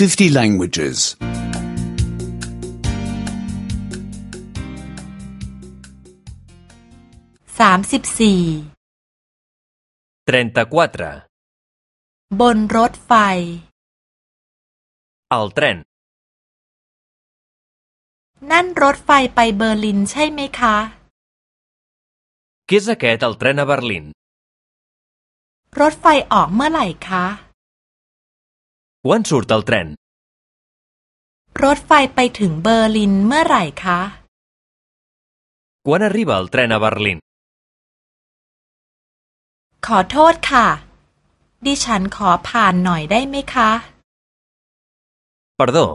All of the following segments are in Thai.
50 languages. สามสิบสี่ 34. บนรถไฟ El tren. นั่นรถไฟไปเบอร์ลินใช่ไหมคะ Què és aquest, el tren a Berlín? รถไฟออกเมื่อไหร่คะ Quan surt el tren? รถไฟไปถึงเบอร์ลินเมื่อไหร่คะ Quan arriba el tren a Berlín? ขอโทษค่ะ ดิฉันขอผ่านหน่อยได้ไหมคะ Perdó,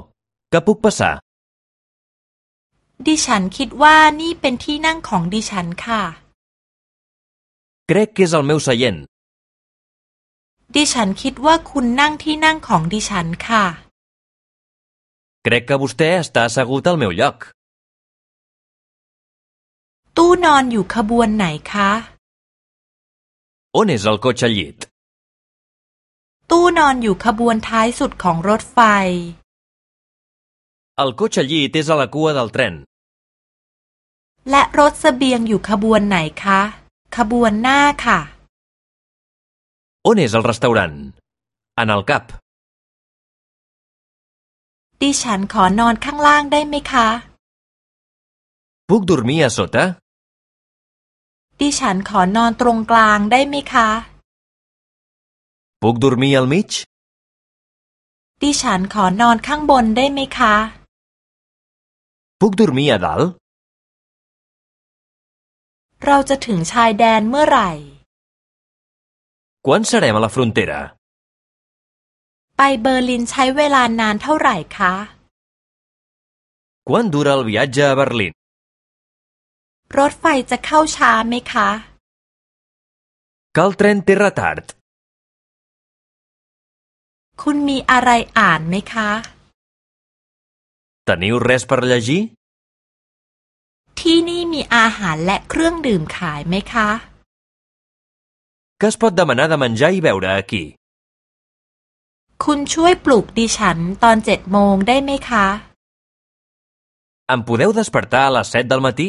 que puc passar? ดิฉันคิดว่านี่เป็นที่นั่งของดิฉันค่ะ Crec que és el meu seient. ดิฉันคิดว่าคุณนั่งที่นั่งของดิฉันค่ะ Crec que vostè està assegut al meu lloc. ตู้นอนอยู่ขบวนไหนคะ On és el cotxe llit? ตู้นอนอยู่ขบวนท้ายสุดของรถไฟ El cotxe llit és a la cua del tren. และรถเสบียงอยู่ขบวนไหนคะ ขบวนหน้าค่ะ On és el restaurant? En el cap. ดิฉันขอนอนข้างล่างได้ไหมคะ Puc dormir a sota? ดิฉันขอนอนตรงกลางได้ไหมคะ Puc dormir al mig? ดิฉันขอนอนข้างบนได้ไหมคะ Puc dormir a dalt? เราจะถึงชายแดนเมื่อไหร่ Quan serem a la frontera? ไปเบอร์ลินใช้เวลานานเท่าไหร่คะ Quant dura el viatge a Berlín? รถไฟจะเข้าช้าไหมคะ Que el tren té retard. คุณมีอะไรอ่านไหมคะ Teniu res per llegir? ที่นี่มีอาหารและเครื่องดื่มขายไหมคะ Que es pot demanar de menjar i beure aquí? คุณช่วยปลุกดิฉันตอนเจ็ดโมงได้ไหมคะ Em podeu despertar a les 7 del matí?